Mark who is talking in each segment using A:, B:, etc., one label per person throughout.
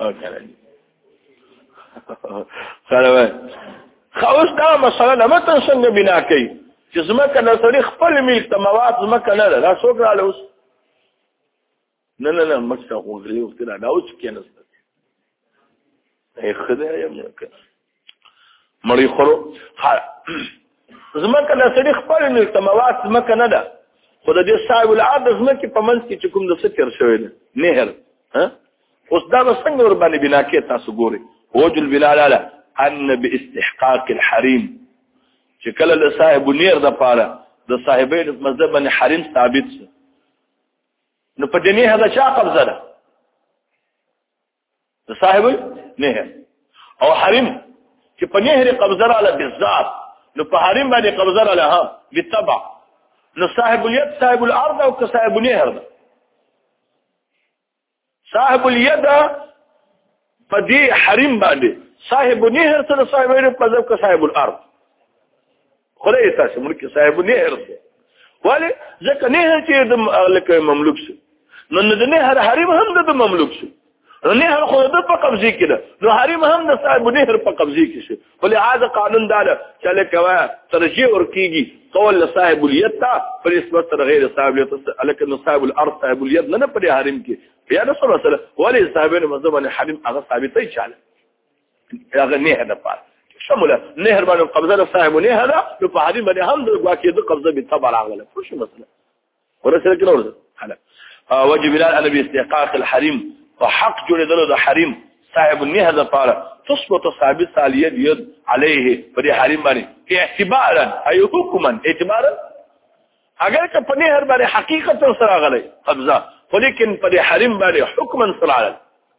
A: او کړه خلاوه خاوس دا مسله نه متن څنګه بنا کوي چې زمکه نه سړي خپل ملک ته مواد زمکه نه ده دا څوک رااله اوس نه نه نه مکه خو غلي وخت نه دا اوس کېنسته اي خدای یې مکه مړی خورو حال زمکه د سړي خپل نه تمواس زمکه نه ده خو د دې صاحب العاد زمکه په منځ کې کوم د سکر شوی ده نهر ها اوس دا څنګه ور باندې بنا کې تاسو ګوري وجه البلاد لا ان باستحقاق الحريم چې کله د صاحب نیر د پاره د صاحبین مذهب باندې حریم ثابت شي نو په دې نه هدا چا قبضه ده د صاحب نهر او حرم چې په نهر قبضه رااله بالذات نو په حرم باندې قبضه رااله هم بالتبع نو صاحب اليد صاحب الارض او که صاحب نهر ده صاحب اليد په دې حرم باندې صاحب نهر سره صاحب نهر په ځکه صاحب الارض خدای تاسو ملک صاحب نه هرسه ولی ځکه نه چې د مالک مملوک شي نو نه هر حریم هم د مملوک شي نو نه هر خو د په قبضه کې ده نو حریم هم د صاحب نه هر په قبضه کې شي ولی عاد قانون دا ده چې لکه ترجیح ورکیږي قول صاحب الید ته پر نسبت تر غیر صاحب الید لکه نو صاحب الارض صاحب الید نه پر حریم کې بیا د سره سره ولی صاحب نه مزه باندې حریم هغه ثابتې چاله هغه نه هدا پات شموله نهر باندې قبضه له صاحب نه هدا نو په حریم باندې هم د واکې د قبضه به تبع راغله خو شو مثلا ورسره کې ورته حالا وجه بلال انا باستحقاق الحريم وحق جوړېدل د حریم صاحب نه هدا پاره تثبت ثابت سالیت ید علیه پر حریم باندې اعتبارا ای حکما اعتبارا اگر که په نهر باندې حقیقت سره غلې قبضه ولیکن پر حریم باندې حکما سره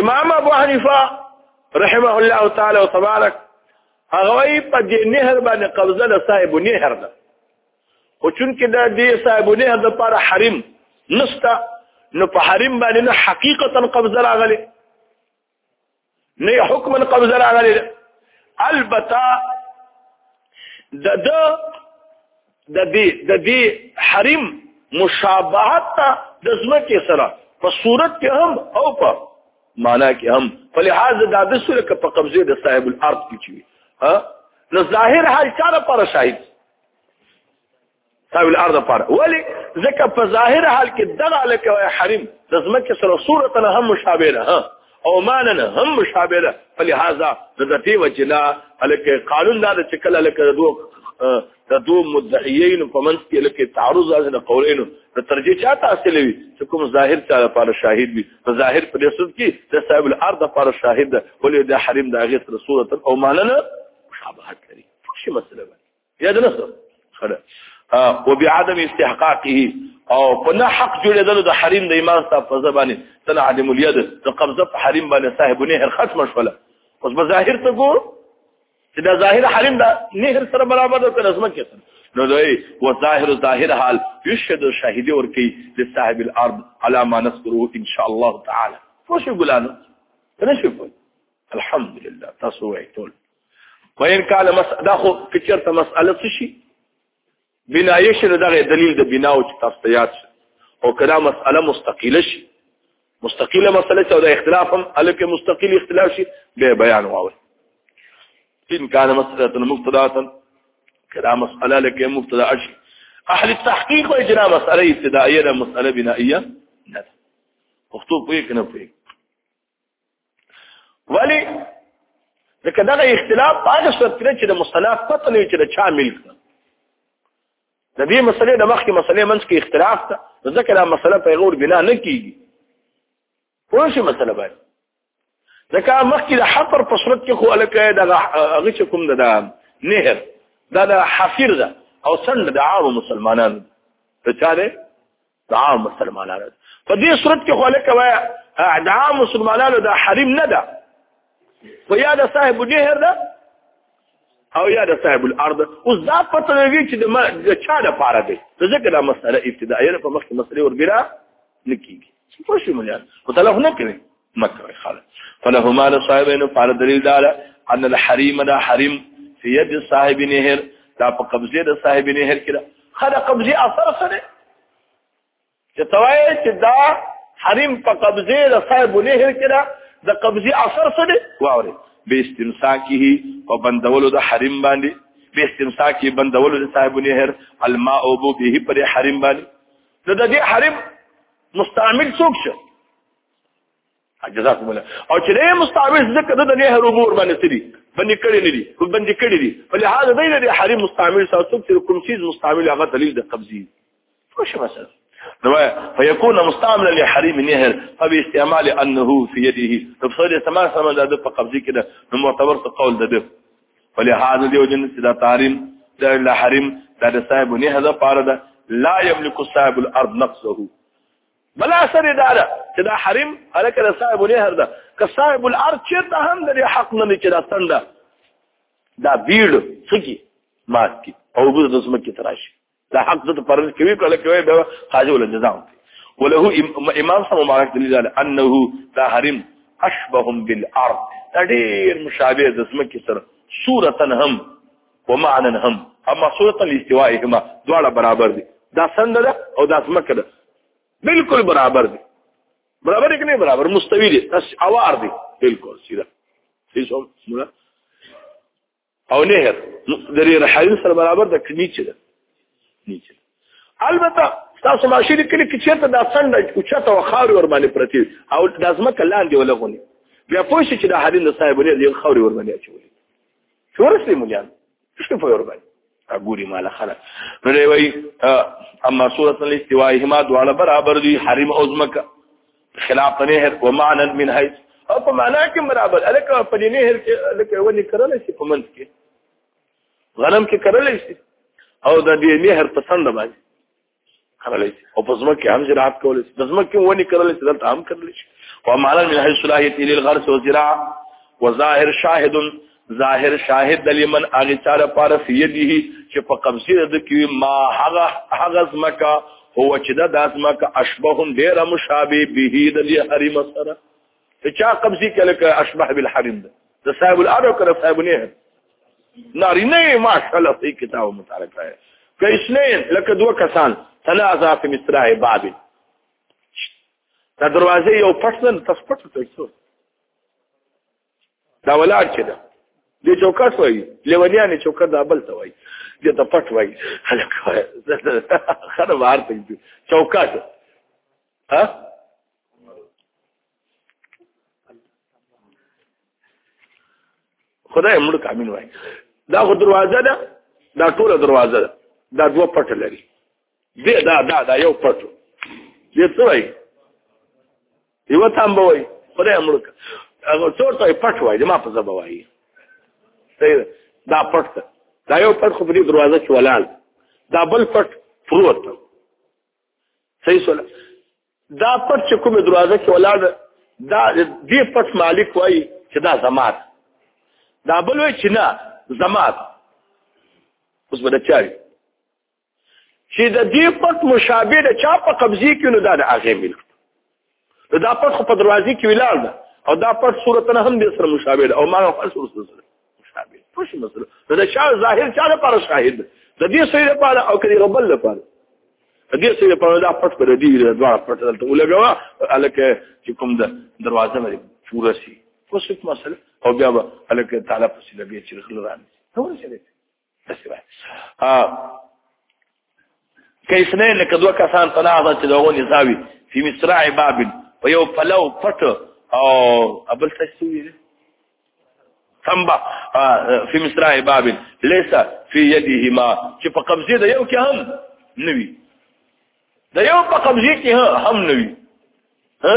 A: امام ابو حنیفه رحمه الله تعالی او تبارک هغه په دې نهر باندې قبضه له صاحب نهر ده خو چونکې دا دې صاحب نهر د پر حریم نستا نو په حریم باندې نه حقیقتا قبضه راغله نه حکم القبض راغلی البته د د د دې د دې حریم مشابهت د زمکه سره په صورت کې هم او په معنا کې هم په لحاظ د د سره کې په قبضه د صاحب الارض کې چی ها نو ظاهر حال چاره پر شاهد تاویل ارض لپاره ولی ځکه په ظاهر حال کې دغه لکه حریم د ځمکې سره صورت نه هم مشابه ده او معنا نه هم مشابه ده فلهذا د دې وجه لا لکه قانون دا چې کله لکه دوه د دوه مدعیین په منځ کې لکه تعارض راځي د قولینو د ترجیح چاته حاصل وي چې کوم ظاهر چا لپاره شاهد وي په ظاهر په دې صورت کې د صاحب الارض لپاره شاهد ولې د حریم د هغه سره صورت او معنا نه مشابهت لري شي مسله یا د نصر خره او بعدم استحقاقه او په نه حق جوړېدل د حریم د ایمان صاحب په زبانه تن عدم الید د قبضه په حریم باندې صاحب نه هر ختم شوله اوس په ظاهر ته ګور چې دا ظاهر حریم دا نه هر سره برابر ده تر اسمه کې نو دوی و ظاهر ظاهر حال یشهد شاهدی ورکی د صاحب الارض على ما نذكره ان شاء الله تعالی خوش ګلانو نشوف الحمد لله تاسو وایتول وین کاله مسدا خو کچر ته مساله څه شي بنا یشر دغه دلیل د بنا او تفصیلات او کله مساله مستقله شي مستقله مساله چې د اختلاف هم الکه مستقلی اختلاف شي به بیان واوي ان کان مساله مبتدا کله مساله لکه مبتدا شي اهل التحقيق واجرا مساله ابتدائيه ده مساله بنائيه نه ده مخطوب ويك نه ويك ولی ځکه دا اختلاف په هغه صورت کې چې د مصطلح پته نه چې د چا ملک ده د دې مسلې د مخکې مسلې منځ کې اختلاف ده ځکه دا مسله په غور بنا نه کیږي پوه شي مسله باندې ځکه مخکې د حفر په صورت کې خو الکه د هغه چې کوم ده نهر دا د حفر ده او څنګه د عام مسلمانانو ته چاره دا مسلمانانو په دې صورت کې خو لکه وای دا مسلمانانو دا حریم نه ده خو یا د صاحب نهر ده او یا د صاحب الارض اوس دا پته لګی چې د ما د چا د پاره دی ځکه دا مسله ابتدائیه په مخ کې مسله ورګرا نکیږي څه شي مونږ متلف نه کوي مکه خاله فلهما لصاحبين قال دلیل دار ان الحريم دا حريم في يد صاحب نهر دا په قبضه د صاحب نهر کې خدا قبضه اثر سره چې توای چې دا حريم په قبضه د صاحب نهر کې د قبضه اثر سره واوري به استمساکه او بندولو د حريم باندې به استمساکه بندولو د صاحب نهر الماء او به پر حريم باندې نو د دې حريم مستعمل څوک شه جزاكم الله او چې له مستعوذ ذکر د نه هروبور باندې سړي باندې کړی نه دي په باندې کړی دي ولهدا دینه د حریم مستعمل سره څوک چې کوم چیز مستعمل هغه دلیل د قبضي خوش مثلا نو فيكون مستعملا لحريم نهر فباستعمال انه في يده تفصيل استعمال سره د په قبضي کې ده نو معتبر څه قول ده ده ولهدا دی وجن چې دا تحریم د لحریم د صاحب نهر لپاره ده لا يملك صاحب الارض نقصه بلا سره دا ده چې دا حریم الکه د صاحب النهر ده که صاحب الارض چیرته هم د حق نه چې دا تنده دا بیړ سکی مات کی او بز د سمکه تراشي دا حق د پرز کوي کله کوي به حاجه ول نظام وله امام سم مبارک دلیل انه دا حریم اشبهم بالارض ډیر مشابه د سمکه سره صورتا هم ومعنا هم اما صورت الاستوائهما دواړه برابر دي دا څنګه ده او دا څمکه ده بالکل برابر دي برابر کې نه برابر مستوي دي بس اوار دي بالکل سیده سیسو مولا او نهر درې رحایل سره برابر ده نیچه ده نیچه البته تاسو ماشي لیکل کې چیرته دا څنګه او چاته وخار ور باندې پرتی او د ازمکه لاندې ولغونی بیا پوه شي چې دا حدیث صاحب لري خوري ور باندې اچولي شورس دی مليان څه په ور باندې ګوري مال خلک نو دی وای اما سوره الاستواء هما دواله برابر دي حرم او زمکه خلاف نهر ومعنا من حيث او په معنا کې برابر الک په دې نهر کې الک ونی کرل شي په منځ کې غنم کې کرل شي او د دې نهر په څنډه باندې کرلی او په ځمکه کې هم زراعت کولی شي د ځمکې کې ونې کرلی شي دلته هم کرلی شي او معنا من حیث صلاحیت للغرس و زراع و ظاهر شاهد ظاهر شاهد د لمن هغه چا لپاره فی یده چې په قبضه د کې ما هغه هغه ځمکه هو چې د داسمکه اشبهم ډیره مشابه به د دې حریم سره ته چا قبضي کله که اشبه بالحرم ده د صاحب الارو کړه صاحب نه نارینه ماشاءالله صحیح کتاب متعلق راځي که اسنین لکه دوه کسان ثلاثه فی مصراع باب دا دروازه یو پښتن تاسو پټ کړئ دا ولاړ چې ده د چوکاټ وای لیونیانې چوکاټ د ابل ته وای د ته پټ وای هلک وای خره بهر ته چوکاټ ها خدای موږ کامل وای دا خو دروازه ده دا ټوله دروازه ده دا دوه پټ لري دې دا دا دا یو پټ دې څه وای یو تام به وای خدای موږ هغه څور ته پټ وای ما په زبا وای دا پټ دا یو پټ خو په دې دروازه کې ولال دا بل پټ پروت صحیح سره دا پټ چې کومه دروازه کې ولاړ دا دې پټ مالک وای چې دا زمات دا بل وای چې نه زمات اوس به د چاري چې د دې پټ مشابه د چا په قبضه کې نو دا د هغه ملک دا پټ خو په دروازې کې ولاړ ده او دا پټ صورت نه هم د سره مشابه ده او ما خپل صورت سره مشابه خوش مثلا دا چا ظاهر چا لپاره شاهد د دې سړي لپاره او کړي غبل لپاره د دې سړي لپاره دا پټ پر دې د دوه پټ دلته ولګوا الکه چې کوم د دروازه باندې پورا شي خوش مثلا او بیا الکه تعالی پسې لګي چې خلران څور شي کیسنه لکه دوه کسان په لحظه چې دغه نزاوي په مصراع باب په یو پلو پټ او ابل تشوی تنبا په مصراع باب ليس في يدهما چې په قبضه د یو کې هم نوي د یو په قبضه کې هم نوي ها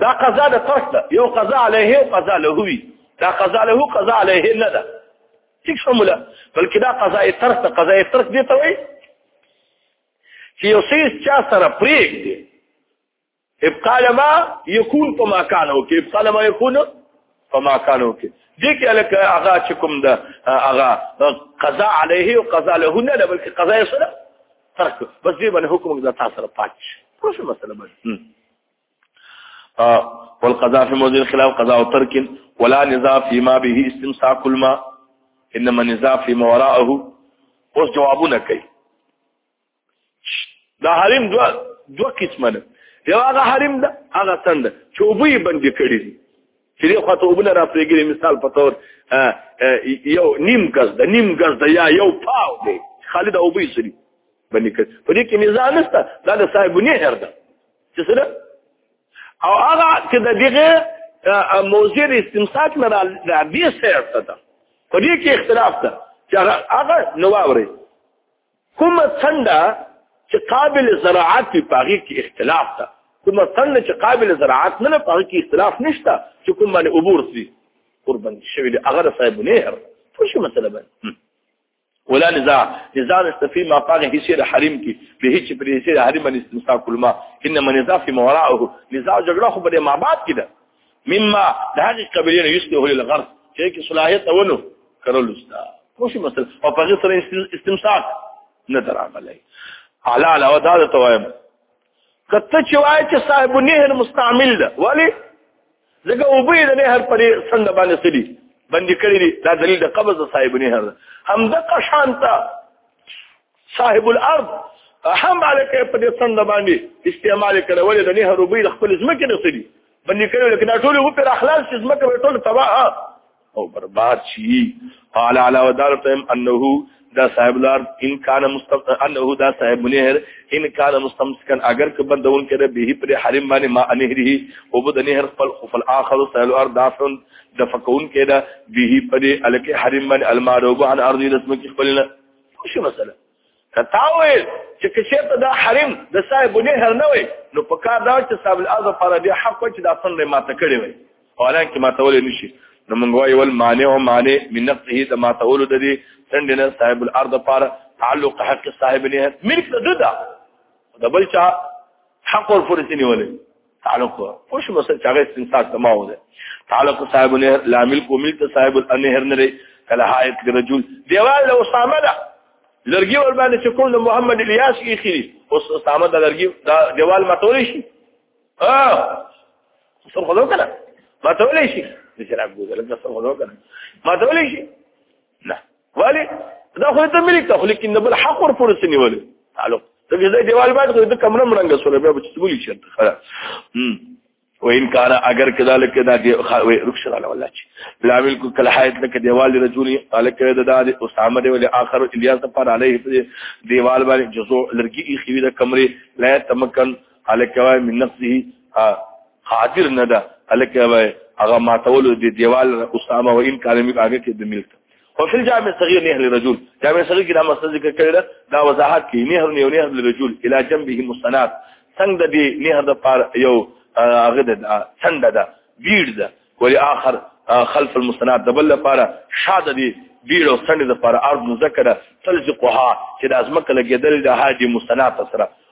A: دا قضا د ترک ده یو قضا علیه او قضا له وی دا قضا له قضا علیه نه ده څه شموله بلکې دا قضا ترک ده قضا ترک دی ته وی چې یو سیس چا سره پریګ دی ابقاء لما یکون په ما کانو کې ابقاء لما یکون په ما کانو کې دې کې الک اغا چې کوم ده اغا قضا علیه او قضا له نه بلکې قضا یې سره ترک بس دې باندې حکم دا تاسو سره پاتې شي څه مسله باندې والقضاء في موضوع الخلاف قضاء ترك ولا نزاع فيما به استمساك الماء انما نزاع فيما وراءه اوس جوابونه کوي دا حریم دو دو قسمه ده یو هغه حریم ده هغه څنګه ده چې وبې باندې کړی دي چې یو خاطر وبله را پرېګری مثال په تور یو نیم غز ده نیم غز ده یا یو پاو دی خالد وبې سری باندې کړ په دې کې نزاع نشته دا د صاحب نهر ده چې سره او هغه چې د دغه موضوع د استمساک نه را دې سره ده په دې کې اختلاف ده چې هغه نو واوري کومه څنډه چې قابل زراعت په پاغي کې اختلاف ده کومه څنډه چې قابل زراعت نه په پاغي کې اختلاف نشته چې کوم باندې عبور سي قربان شوی دی هغه صاحب نه هر څه مسله باندې ولا نزاع نزاع استفي ما قال هي سير حريم کی به هیڅ پر سير حريم باندې استمساع کول ما انما نزاع في مورعه نزاع جګړه خو بده معباد کده مما د هغه قبيله يسته للغرض چې کی صلاحيت اولو کرل استا خوشي مثلا او په غیر استمساع نه دراغلی على على وداد توایم کته چې وای چې صاحب نهر مستعمل ده ولی ځکه او به د نهر پرې سند باندې سړي باندې کړی دی دا دلیل د قبض صاحب نهر ده هم د قشانتا صاحب الارض هم علاقه په دې سند باندې استعمال کړي ولی د نهر او به خپل ځمکه نه سړي باندې کړی لکه دا ټول او په اخلاص ځمکه ټول تباہ او برباد شي قال على ودارتهم انه دا صاحب لار ان کان مستم انه دا صاحب منهر ان کان مستمسکن اگر که بندون کړه به پر حرم باندې ما انهره او بد نهر خپل خپل اخر صاحب لار دافن د فكون کړه به پر الکه حرم باندې المعروب عن ارض رسم کې خپل شو مثلا کتا وې چې کشه ته دا حریم د صاحب نه هر نه وي نو په کار دا چې صاحب الاعظم پر دې حق چې دا څنګه ماته کړی وي حالان کې ماته ولې نشي نو موږ وایو ول معنی او معنی من نفسه د ماته ولو د دې څنګه نه صاحب الارض پر تعلق حق صاحب نه ملک د ده د بل چا حق ور فرسنی ولې تعلق خوش مو سره چاغه استنساخ کما و ده تعلق صاحب نه لامل کومل ته صاحب النهر نه کله حایت رجل دیوال له اسامه ده لرګي ور باندې چې کوم محمد الیاس یې خېری اوس اسامه د لرګي دا دیوال ماتول شي اه سر خدو کنه ماتول شي چې راګو دلته سر خدو کنه ماتول شي نه ولی دا خو ته ملک ته خو لیکن د بل حق ور پورې سنیول تعلق ته دې دیوال باندې خو ته کمره مرنګ سره بیا چې بولی شي خلاص و ان کان اگر کذالک دا دی رخصت علی والله چی لا ملک کل حیات لک دیوال رجل الک دا دا اسامه دی ول اخر الیاس پر علیه دیوال باندې جزو لرګی خوی د کمره لا تمکن الک من نفسه قادر نه ده الکه وای هغه ماتولو دی دیوال اسامه و ان کلمې هغه کې د ملک او فل جامع صغير نهر لرجل جامع صغير کې دا مسله ذکر کړل دا وضاحت کې نهر نه یو نهر لرجل الى جنبه مستنات څنګه د دې نهر د پار یو هغه د څنګه ده بیړ ده ولی اخر خلف المستنات د بل لپاره شاده دي بیړ او څنګه د لپاره ارض مذکره تلزقها چې د ازمکه لګیدل د هادي مستنات سره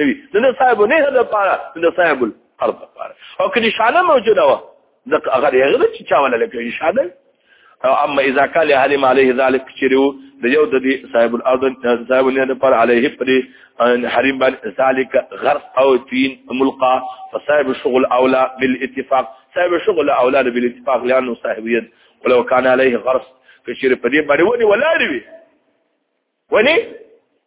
A: نوی نو صاحب نه د پاره نو صاحب الارض پاره او کله شانه موجوده و د هغه هغه چې چا ولا لکه شانه او اما اذا قال اهل ما عليه ذلك چرو د یو د صاحب الارض صاحب نه د پر عليه پر حریم باندې ذلك غرس او تین ملقا فصاحب الشغل اولى بالاتفاق صاحب الشغل اولى بالاتفاق لانه صاحب يد ولو كان عليه غرس فشير په دې باندې ونی ولاړ وي ولی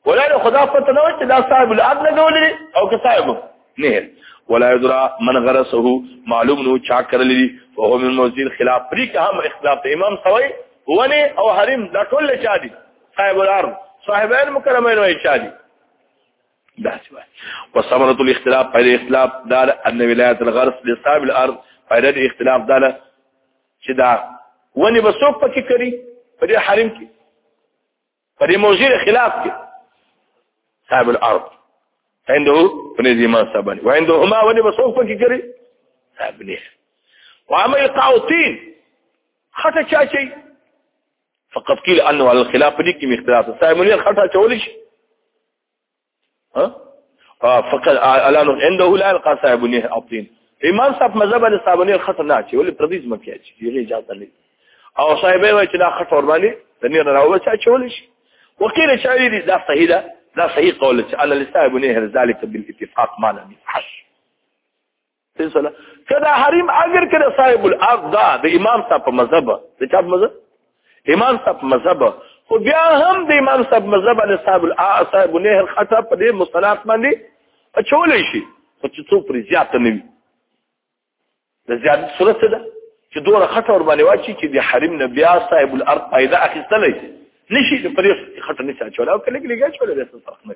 A: ولا خدا پته نه چې دا صاحب الارض نه ولري او که صاحب نهر ولا يدرى من غرسه معلوم نو چا کړلې فهو من موزير خلاف پری که هم اختلاف امام سوي ونی او حریم دا ټول چا دي صاحب الارض صاحبین مکرمین وای چا دي دا سوال وثمرة الاختلاف پر اختلاف دار ان ولایت الغرس لصاحب الارض پر اختلاف دار چې دا ونی بسوک پکې کری په دې حریم کې په دې موضوع خلاف کې صاحب الارض عنده فنزي ما سبني وعنده ما وني بصوف پکې کړی صاحب نه وعمل القاوتين خطا چا شي فقط قيل انه على الخلاف دي کې اختلاف صاحب نه خطا چول شي ها فقط الان عنده لا القى صاحب نه عطين امام صاحب مذهب له صاحب نه خطر نه چي ولې پرديز مکه چي یې اجازه نه او صاحب وای چې دا خطر ور باندې د نیر راو چا چول شي وقيل شاعري دي دا صحیح ده دا صحیح قول چې انا لصاحب نه ذلك بالاتفاق ما لم يفحش فیصله کدا حریم اگر کړه صاحب الارض دا د امام صاحب په مذهب د چا مذهب امام صاحب مذهب خو بیا هم د امام صاحب مذهب له صاحب الارض صاحب نه هر خطا په دې مصطلحات باندې اچول شي خو چې څو پر زیات نه وي د زیات صورت ده چې دوه خطا ور باندې واچي چې د حریم نه بیا صاحب الارض پیدا اخیستلې نشي په دې خطا نه چا چولا او کله کله چولا د فرق نه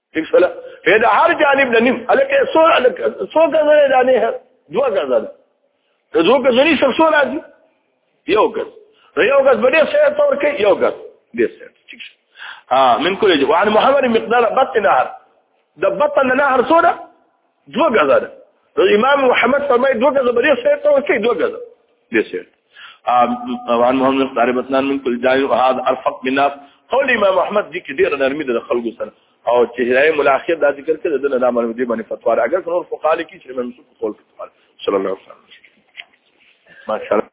A: ٹھیک شولا په دا هر جانب نه نیم الکه سو الکه سو غزل دا نه هر دوا غزل که دوا غزل نه سر سو راځي یو غزل نو یو غزل باندې سه تور کې یو غزل دې سه ٹھیک شو ها من کله جو عن محمد مقدار بطن نهر د بطن نهر سوره دوه غزه ده امام محمد فرمای دوه غزه بری سره ته وکي دوه غزه دې سره وان محمد قاری بتنان من کل جای او هاذ ارفق بنا قول امام احمد دي کې ډیر نرمي ده خلکو سره او چې هدايه ملاخر دا ذکر کړي دنه دا مرمه دي باندې فتوا اگر نور فقال کې چې منسوب قول صلی الله علیه وسلم ماشاءالله